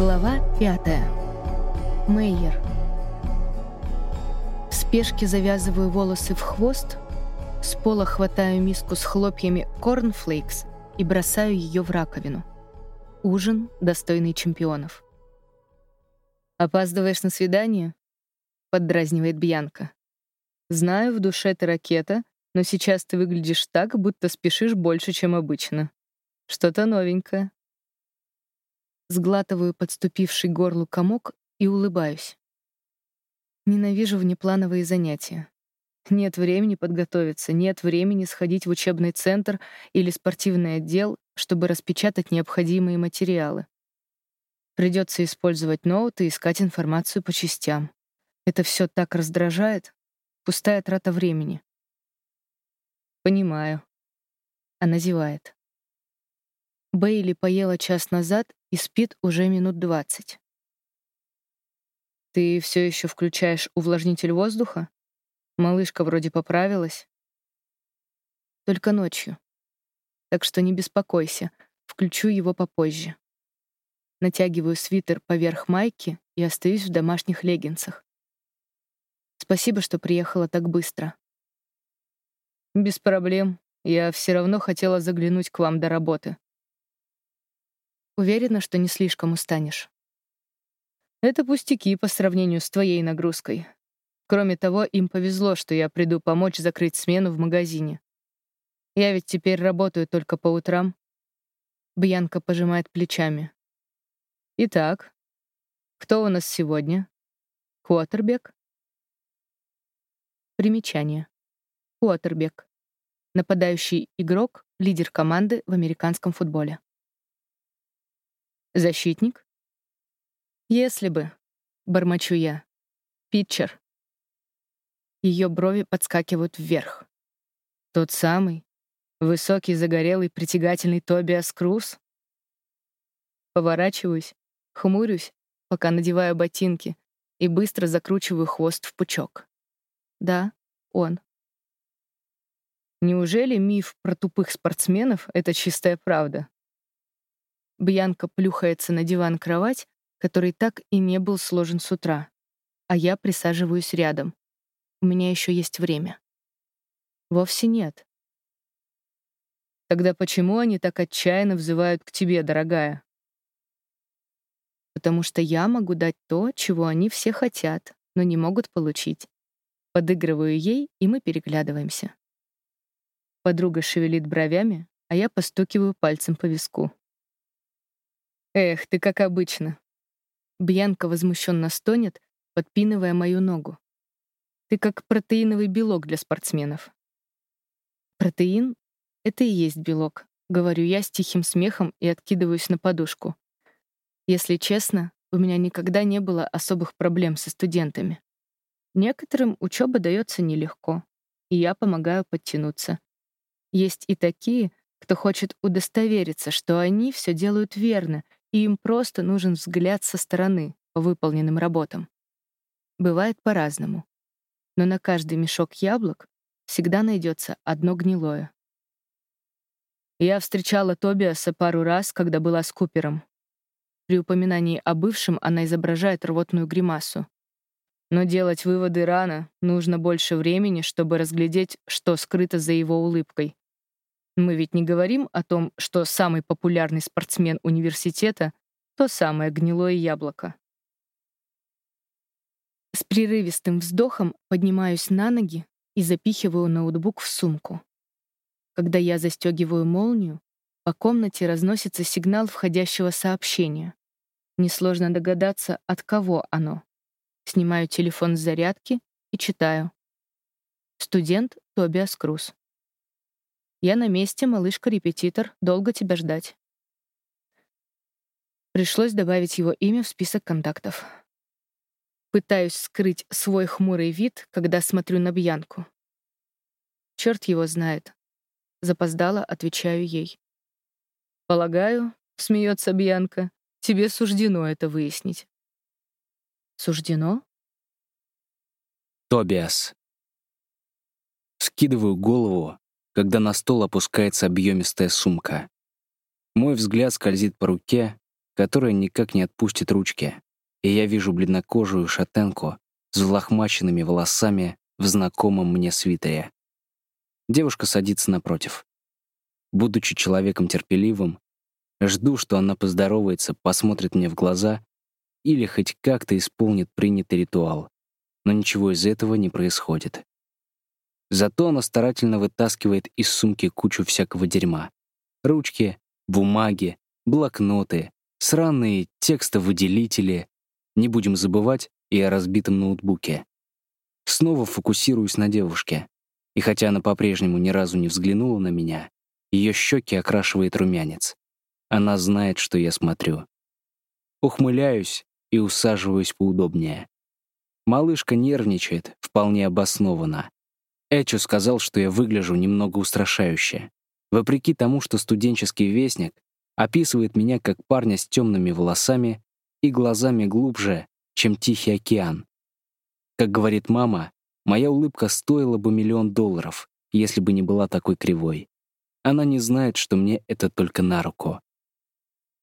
Глава пятая. Мейер. В спешке завязываю волосы в хвост, с пола хватаю миску с хлопьями корнфлейкс и бросаю ее в раковину. Ужин, достойный чемпионов. «Опаздываешь на свидание?» — поддразнивает Бьянка. «Знаю, в душе ты ракета, но сейчас ты выглядишь так, будто спешишь больше, чем обычно. Что-то новенькое». Сглатываю подступивший горлу комок и улыбаюсь. Ненавижу внеплановые занятия. Нет времени подготовиться, нет времени сходить в учебный центр или спортивный отдел, чтобы распечатать необходимые материалы. Придется использовать ноут и искать информацию по частям. Это все так раздражает. Пустая трата времени. Понимаю. Она зевает. Бейли поела час назад и спит уже минут двадцать. Ты все еще включаешь увлажнитель воздуха? Малышка вроде поправилась. Только ночью. Так что не беспокойся, включу его попозже. Натягиваю свитер поверх майки и остаюсь в домашних леггинсах. Спасибо, что приехала так быстро. Без проблем. Я все равно хотела заглянуть к вам до работы. Уверена, что не слишком устанешь. Это пустяки по сравнению с твоей нагрузкой. Кроме того, им повезло, что я приду помочь закрыть смену в магазине. Я ведь теперь работаю только по утрам. Бьянка пожимает плечами. Итак, кто у нас сегодня? Куотербек? Примечание. Куотербек. Нападающий игрок, лидер команды в американском футболе. Защитник? Если бы, бормочу я. Питчер. Ее брови подскакивают вверх. Тот самый, высокий, загорелый, притягательный Тобиас Круз? Поворачиваюсь, хмурюсь, пока надеваю ботинки, и быстро закручиваю хвост в пучок. Да, он. Неужели миф про тупых спортсменов — это чистая правда? Бьянка плюхается на диван-кровать, который так и не был сложен с утра, а я присаживаюсь рядом. У меня еще есть время. Вовсе нет. Тогда почему они так отчаянно взывают к тебе, дорогая? Потому что я могу дать то, чего они все хотят, но не могут получить. Подыгрываю ей, и мы переглядываемся. Подруга шевелит бровями, а я постукиваю пальцем по виску. Эх, ты как обычно. Бьянка возмущенно стонет, подпинывая мою ногу. Ты как протеиновый белок для спортсменов. Протеин — это и есть белок, говорю я с тихим смехом и откидываюсь на подушку. Если честно, у меня никогда не было особых проблем со студентами. Некоторым учеба дается нелегко, и я помогаю подтянуться. Есть и такие, кто хочет удостовериться, что они все делают верно и им просто нужен взгляд со стороны по выполненным работам. Бывает по-разному. Но на каждый мешок яблок всегда найдется одно гнилое. Я встречала Тобиаса пару раз, когда была с Купером. При упоминании о бывшем она изображает рвотную гримасу. Но делать выводы рано, нужно больше времени, чтобы разглядеть, что скрыто за его улыбкой. Мы ведь не говорим о том, что самый популярный спортсмен университета — то самое гнилое яблоко. С прерывистым вздохом поднимаюсь на ноги и запихиваю ноутбук в сумку. Когда я застегиваю молнию, по комнате разносится сигнал входящего сообщения. Несложно догадаться, от кого оно. Снимаю телефон с зарядки и читаю. Студент Тобиас Круз. Я на месте, малышка-репетитор, долго тебя ждать. Пришлось добавить его имя в список контактов. Пытаюсь скрыть свой хмурый вид, когда смотрю на Бьянку. Черт его знает. Запоздала, отвечаю ей. «Полагаю», — смеется Бьянка, — «тебе суждено это выяснить». «Суждено?» Тобиас. Скидываю голову, когда на стол опускается объемистая сумка. Мой взгляд скользит по руке, которая никак не отпустит ручки, и я вижу бледнокожую шатенку с взлохмаченными волосами в знакомом мне свитере. Девушка садится напротив. Будучи человеком терпеливым, жду, что она поздоровается, посмотрит мне в глаза или хоть как-то исполнит принятый ритуал. Но ничего из этого не происходит. Зато она старательно вытаскивает из сумки кучу всякого дерьма. Ручки, бумаги, блокноты, сраные текстовыделители. Не будем забывать и о разбитом ноутбуке. Снова фокусируюсь на девушке. И хотя она по-прежнему ни разу не взглянула на меня, ее щеки окрашивает румянец. Она знает, что я смотрю. Ухмыляюсь и усаживаюсь поудобнее. Малышка нервничает, вполне обоснованно. Эчу сказал, что я выгляжу немного устрашающе. Вопреки тому, что студенческий вестник описывает меня как парня с темными волосами и глазами глубже, чем Тихий океан. Как говорит мама, моя улыбка стоила бы миллион долларов, если бы не была такой кривой. Она не знает, что мне это только на руку.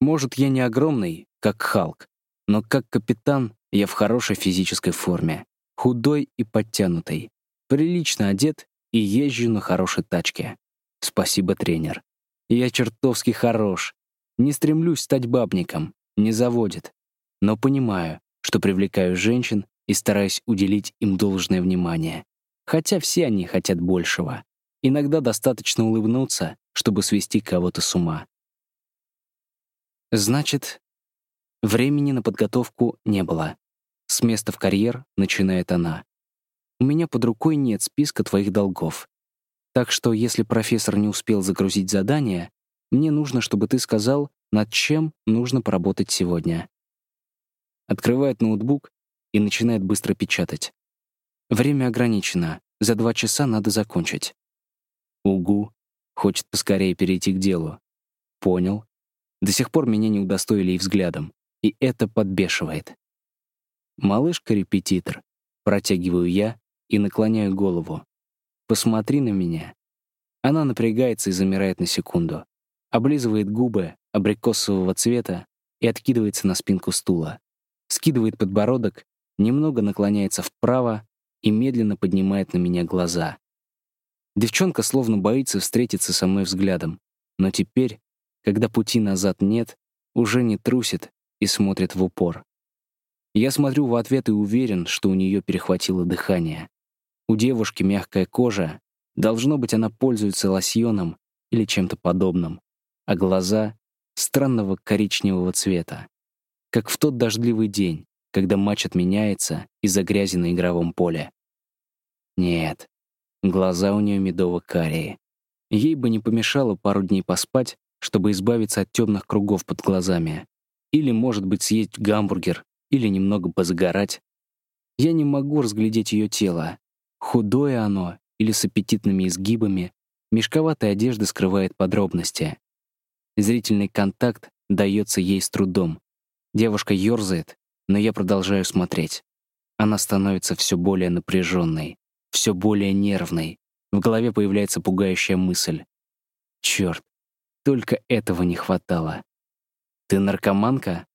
Может, я не огромный, как Халк, но как капитан я в хорошей физической форме, худой и подтянутый, прилично одет и езжу на хорошей тачке. Спасибо, тренер. Я чертовски хорош. Не стремлюсь стать бабником, не заводит. Но понимаю, что привлекаю женщин и стараюсь уделить им должное внимание. Хотя все они хотят большего. Иногда достаточно улыбнуться, чтобы свести кого-то с ума. Значит, времени на подготовку не было. С места в карьер начинает она. У меня под рукой нет списка твоих долгов. Так что, если профессор не успел загрузить задание, мне нужно, чтобы ты сказал, над чем нужно поработать сегодня. Открывает ноутбук и начинает быстро печатать. Время ограничено, за два часа надо закончить. Угу, хочет поскорее перейти к делу. Понял. До сих пор меня не удостоили и взглядом, и это подбешивает. «Малышка-репетитор», протягиваю я и наклоняю голову. «Посмотри на меня». Она напрягается и замирает на секунду, облизывает губы абрикосового цвета и откидывается на спинку стула, скидывает подбородок, немного наклоняется вправо и медленно поднимает на меня глаза. Девчонка словно боится встретиться со мной взглядом, но теперь, когда пути назад нет, уже не трусит и смотрит в упор. Я смотрю в ответ и уверен, что у нее перехватило дыхание. У девушки мягкая кожа, должно быть, она пользуется лосьоном или чем-то подобным, а глаза — странного коричневого цвета. Как в тот дождливый день, когда матч отменяется из-за грязи на игровом поле. Нет, глаза у нее медово-карие. Ей бы не помешало пару дней поспать, чтобы избавиться от темных кругов под глазами. Или, может быть, съесть гамбургер или немного позагорать. Я не могу разглядеть ее тело. Худое оно или с аппетитными изгибами, мешковатая одежда скрывает подробности. Зрительный контакт дается ей с трудом. Девушка ерзает, но я продолжаю смотреть. Она становится все более напряженной, все более нервной. В голове появляется пугающая мысль. Черт, только этого не хватало. «Ты наркоманка?»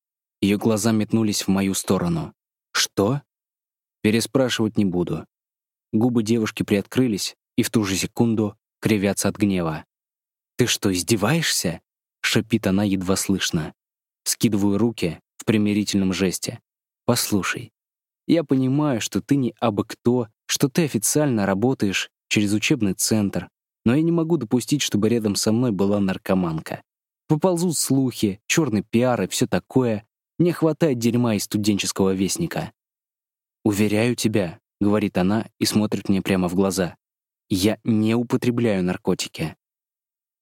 Ее глаза метнулись в мою сторону. «Что?» Переспрашивать не буду. Губы девушки приоткрылись, и в ту же секунду кривятся от гнева. «Ты что, издеваешься?» — шипит она едва слышно. Скидываю руки в примирительном жесте. «Послушай, я понимаю, что ты не абы кто, что ты официально работаешь через учебный центр, но я не могу допустить, чтобы рядом со мной была наркоманка. Поползут слухи, черный пиар и все такое, не хватает дерьма из студенческого вестника. «Уверяю тебя», — говорит она и смотрит мне прямо в глаза, «я не употребляю наркотики.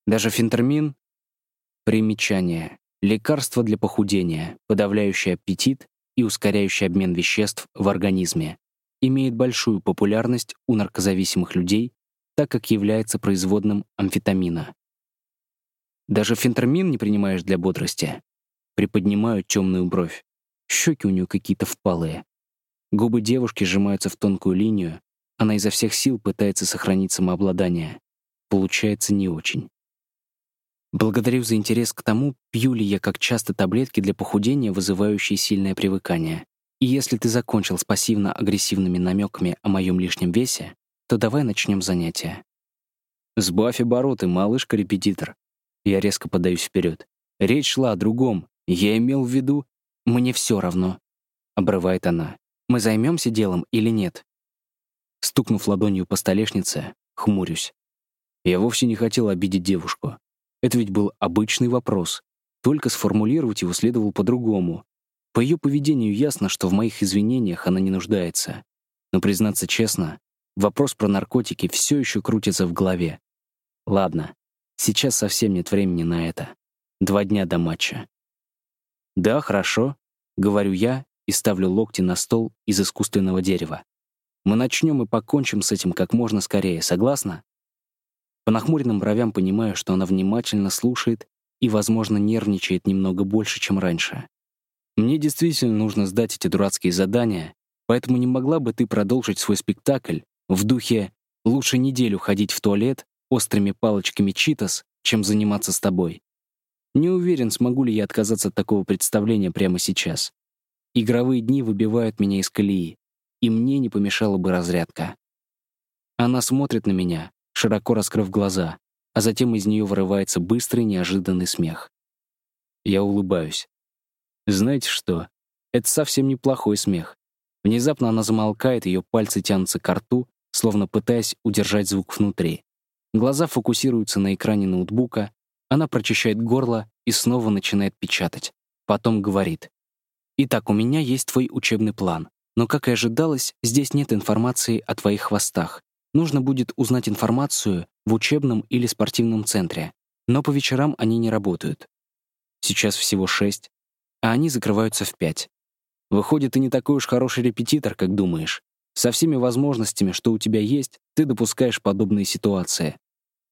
Даже фентермин — примечание, лекарство для похудения, подавляющее аппетит и ускоряющее обмен веществ в организме, имеет большую популярность у наркозависимых людей, так как является производным амфетамина. Даже фентермин не принимаешь для бодрости. Приподнимаю темную бровь. Щеки у нее какие-то впалые. Губы девушки сжимаются в тонкую линию. Она изо всех сил пытается сохранить самообладание. Получается не очень. Благодарю за интерес к тому, пью ли я как часто таблетки для похудения, вызывающие сильное привыкание. И если ты закончил с пассивно-агрессивными намеками о моем лишнем весе, то давай начнем занятие. Сбавь обороты, малышка-репетитор. Я резко подаюсь вперед. Речь шла о другом. Я имел в виду... Мне все равно. Обрывает она. Мы займемся делом или нет? Стукнув ладонью по столешнице, хмурюсь. Я вовсе не хотел обидеть девушку. Это ведь был обычный вопрос. Только сформулировать его следовало по-другому. По ее поведению ясно, что в моих извинениях она не нуждается. Но, признаться честно, вопрос про наркотики все еще крутится в голове. Ладно, сейчас совсем нет времени на это. Два дня до матча. «Да, хорошо», — говорю я и ставлю локти на стол из искусственного дерева. «Мы начнем и покончим с этим как можно скорее, согласна?» По нахмуренным бровям понимаю, что она внимательно слушает и, возможно, нервничает немного больше, чем раньше. Мне действительно нужно сдать эти дурацкие задания, поэтому не могла бы ты продолжить свой спектакль в духе «лучше неделю ходить в туалет острыми палочками читас, чем заниматься с тобой». Не уверен, смогу ли я отказаться от такого представления прямо сейчас. Игровые дни выбивают меня из колеи, и мне не помешала бы разрядка. Она смотрит на меня, широко раскрыв глаза, а затем из нее вырывается быстрый неожиданный смех. Я улыбаюсь. Знаете что? Это совсем неплохой смех. Внезапно она замолкает, ее пальцы тянутся к рту, словно пытаясь удержать звук внутри. Глаза фокусируются на экране ноутбука, она прочищает горло и снова начинает печатать. Потом говорит. «Итак, у меня есть твой учебный план. Но, как и ожидалось, здесь нет информации о твоих хвостах нужно будет узнать информацию в учебном или спортивном центре, но по вечерам они не работают. Сейчас всего шесть, а они закрываются в пять. Выходит, ты не такой уж хороший репетитор, как думаешь. Со всеми возможностями, что у тебя есть, ты допускаешь подобные ситуации.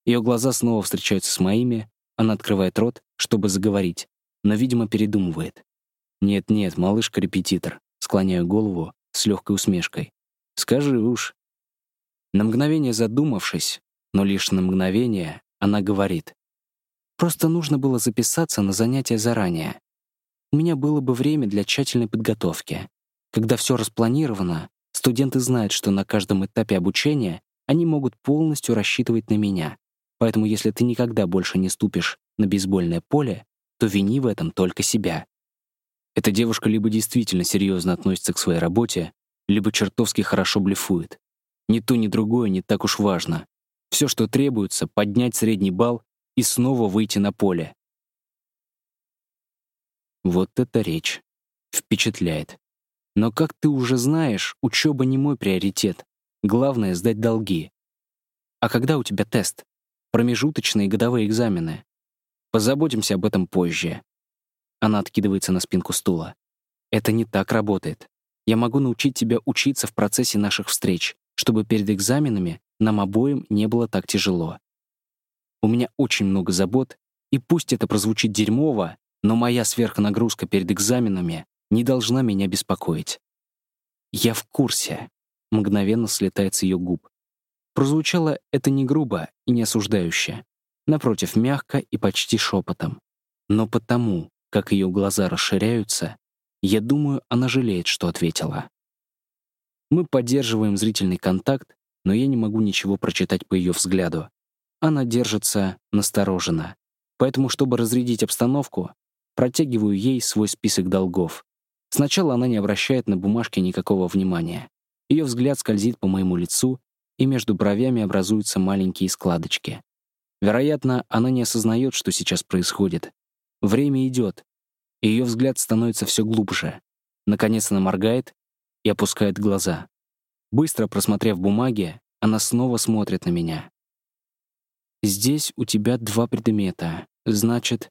Ее глаза снова встречаются с моими, она открывает рот, чтобы заговорить, но, видимо, передумывает. «Нет-нет, малышка-репетитор», склоняю голову с легкой усмешкой. «Скажи уж, на мгновение задумавшись, но лишь на мгновение, она говорит. «Просто нужно было записаться на занятия заранее. У меня было бы время для тщательной подготовки. Когда все распланировано, студенты знают, что на каждом этапе обучения они могут полностью рассчитывать на меня. Поэтому если ты никогда больше не ступишь на бейсбольное поле, то вини в этом только себя. Эта девушка либо действительно серьезно относится к своей работе, либо чертовски хорошо блефует. Ни то, ни другое не так уж важно. Все, что требуется, поднять средний балл и снова выйти на поле. Вот это речь. Впечатляет. Но, как ты уже знаешь, учеба не мой приоритет. Главное — сдать долги. А когда у тебя тест? Промежуточные годовые экзамены. Позаботимся об этом позже. Она откидывается на спинку стула. Это не так работает. Я могу научить тебя учиться в процессе наших встреч чтобы перед экзаменами нам обоим не было так тяжело. У меня очень много забот, и пусть это прозвучит дерьмово, но моя сверхнагрузка перед экзаменами не должна меня беспокоить. Я в курсе. Мгновенно слетает с ее губ. Прозвучало это не грубо и не осуждающе. Напротив, мягко и почти шепотом. Но потому, как ее глаза расширяются, я думаю, она жалеет, что ответила. Мы поддерживаем зрительный контакт, но я не могу ничего прочитать по ее взгляду. Она держится настороженно. Поэтому, чтобы разрядить обстановку, протягиваю ей свой список долгов. Сначала она не обращает на бумажке никакого внимания. Ее взгляд скользит по моему лицу, и между бровями образуются маленькие складочки. Вероятно, она не осознает, что сейчас происходит. Время идет, и ее взгляд становится все глубже. Наконец она моргает и опускает глаза. Быстро просмотрев бумаги, она снова смотрит на меня. «Здесь у тебя два предмета. Значит...»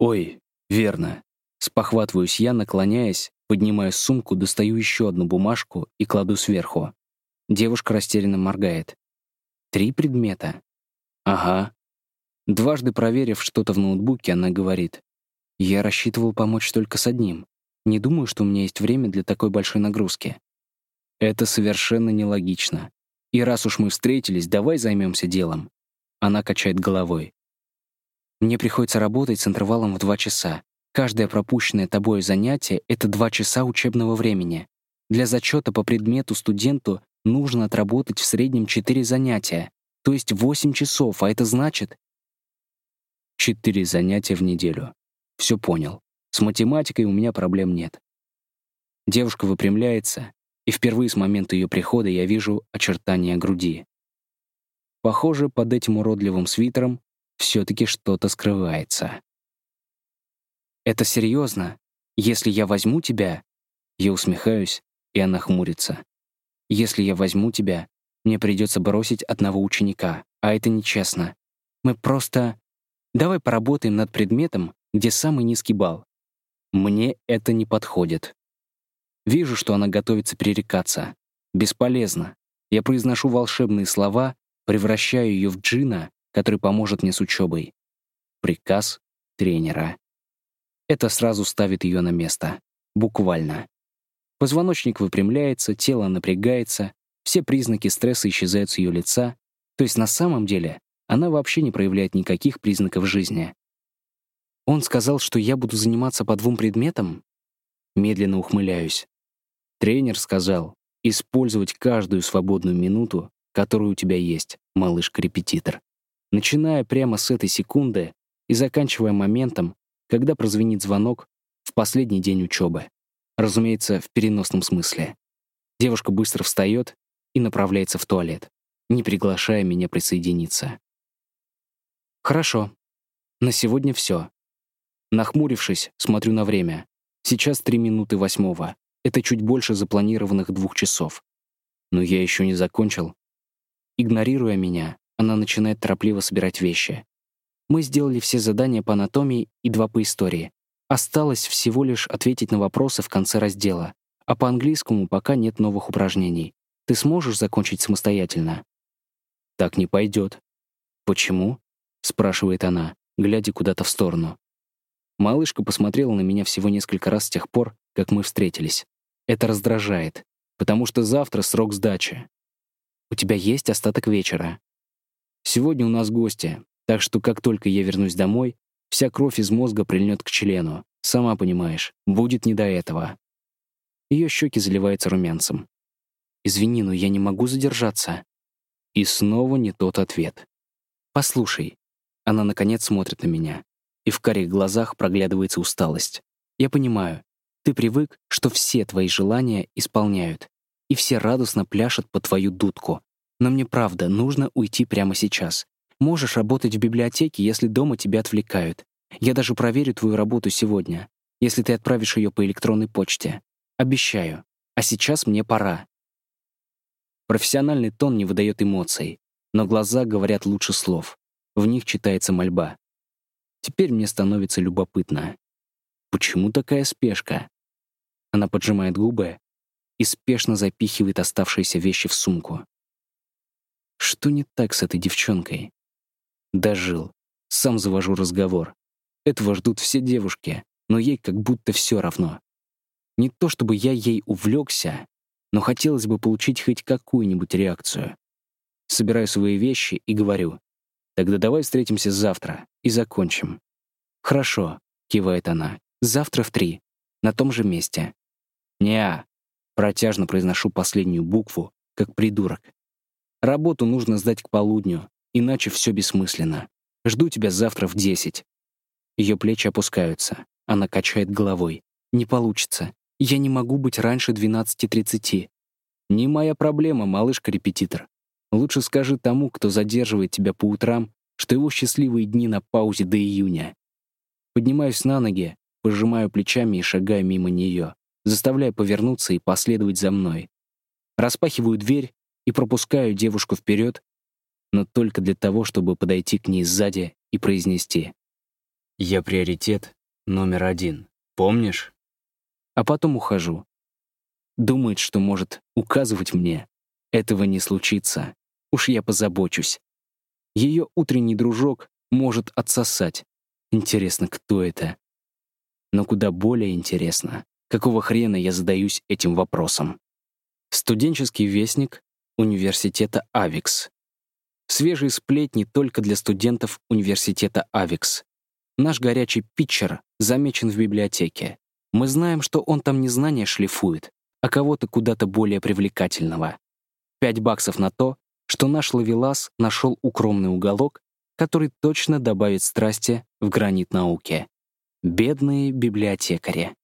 «Ой, верно». Спохватываюсь я, наклоняясь, поднимаю сумку, достаю еще одну бумажку и кладу сверху. Девушка растерянно моргает. «Три предмета?» «Ага». Дважды проверив что-то в ноутбуке, она говорит. «Я рассчитывал помочь только с одним. Не думаю, что у меня есть время для такой большой нагрузки. Это совершенно нелогично. И раз уж мы встретились, давай займемся делом. Она качает головой. Мне приходится работать с интервалом в два часа. Каждое пропущенное тобой занятие — это два часа учебного времени. Для зачета по предмету студенту нужно отработать в среднем четыре занятия, то есть восемь часов, а это значит... Четыре занятия в неделю. Все понял. С математикой у меня проблем нет. Девушка выпрямляется, и впервые с момента ее прихода я вижу очертания груди. Похоже, под этим уродливым свитером все-таки что-то скрывается. «Это серьезно? Если я возьму тебя...» Я усмехаюсь, и она хмурится. «Если я возьму тебя, мне придется бросить одного ученика, а это нечестно. Мы просто... Давай поработаем над предметом, где самый низкий балл. Мне это не подходит. Вижу, что она готовится перерекаться. Бесполезно. Я произношу волшебные слова, превращаю ее в джина, который поможет мне с учебой. Приказ тренера. Это сразу ставит ее на место. Буквально. Позвоночник выпрямляется, тело напрягается, все признаки стресса исчезают с ее лица, то есть на самом деле она вообще не проявляет никаких признаков жизни. Он сказал, что я буду заниматься по двум предметам? Медленно ухмыляюсь. Тренер сказал, использовать каждую свободную минуту, которую у тебя есть, малышка-репетитор. Начиная прямо с этой секунды и заканчивая моментом, когда прозвенит звонок в последний день учебы. Разумеется, в переносном смысле. Девушка быстро встает и направляется в туалет, не приглашая меня присоединиться. Хорошо. На сегодня все. Нахмурившись, смотрю на время. Сейчас три минуты восьмого. Это чуть больше запланированных двух часов. Но я еще не закончил. Игнорируя меня, она начинает торопливо собирать вещи. Мы сделали все задания по анатомии и два по истории. Осталось всего лишь ответить на вопросы в конце раздела. А по английскому пока нет новых упражнений. Ты сможешь закончить самостоятельно? Так не пойдет. Почему? Спрашивает она, глядя куда-то в сторону. Малышка посмотрела на меня всего несколько раз с тех пор, как мы встретились. Это раздражает, потому что завтра срок сдачи. У тебя есть остаток вечера. Сегодня у нас гости, так что как только я вернусь домой, вся кровь из мозга прильнет к члену. Сама понимаешь, будет не до этого. Ее щеки заливаются румянцем. «Извини, но я не могу задержаться». И снова не тот ответ. «Послушай». Она, наконец, смотрит на меня и в карих глазах проглядывается усталость. Я понимаю, ты привык, что все твои желания исполняют, и все радостно пляшут по твою дудку. Но мне правда нужно уйти прямо сейчас. Можешь работать в библиотеке, если дома тебя отвлекают. Я даже проверю твою работу сегодня, если ты отправишь ее по электронной почте. Обещаю. А сейчас мне пора. Профессиональный тон не выдает эмоций, но глаза говорят лучше слов. В них читается мольба. Теперь мне становится любопытно. Почему такая спешка? Она поджимает губы и спешно запихивает оставшиеся вещи в сумку. Что не так с этой девчонкой? Дожил. Сам завожу разговор. Этого ждут все девушки, но ей как будто все равно. Не то чтобы я ей увлекся, но хотелось бы получить хоть какую-нибудь реакцию. Собираю свои вещи и говорю. Тогда давай встретимся завтра и закончим. Хорошо, кивает она. Завтра в три. На том же месте. Неа. Протяжно произношу последнюю букву, как придурок. Работу нужно сдать к полудню, иначе все бессмысленно. Жду тебя завтра в десять. Ее плечи опускаются. Она качает головой. Не получится. Я не могу быть раньше 12.30. Не моя проблема, малышка-репетитор. Лучше скажи тому, кто задерживает тебя по утрам, что его счастливые дни на паузе до июня. Поднимаюсь на ноги, пожимаю плечами и шагаю мимо нее, заставляя повернуться и последовать за мной. Распахиваю дверь и пропускаю девушку вперед, но только для того, чтобы подойти к ней сзади и произнести «Я приоритет номер один, помнишь?» А потом ухожу. Думает, что может указывать мне. Этого не случится. Уж я позабочусь. Ее утренний дружок может отсосать. Интересно, кто это? Но куда более интересно, какого хрена я задаюсь этим вопросом. Студенческий вестник университета Авикс. Свежие сплетни только для студентов университета Авикс. Наш горячий питчер замечен в библиотеке. Мы знаем, что он там не знания шлифует, а кого-то куда-то более привлекательного. Пять баксов на то, что наш ловелас нашел укромный уголок, который точно добавит страсти в гранит науки. Бедные библиотекари.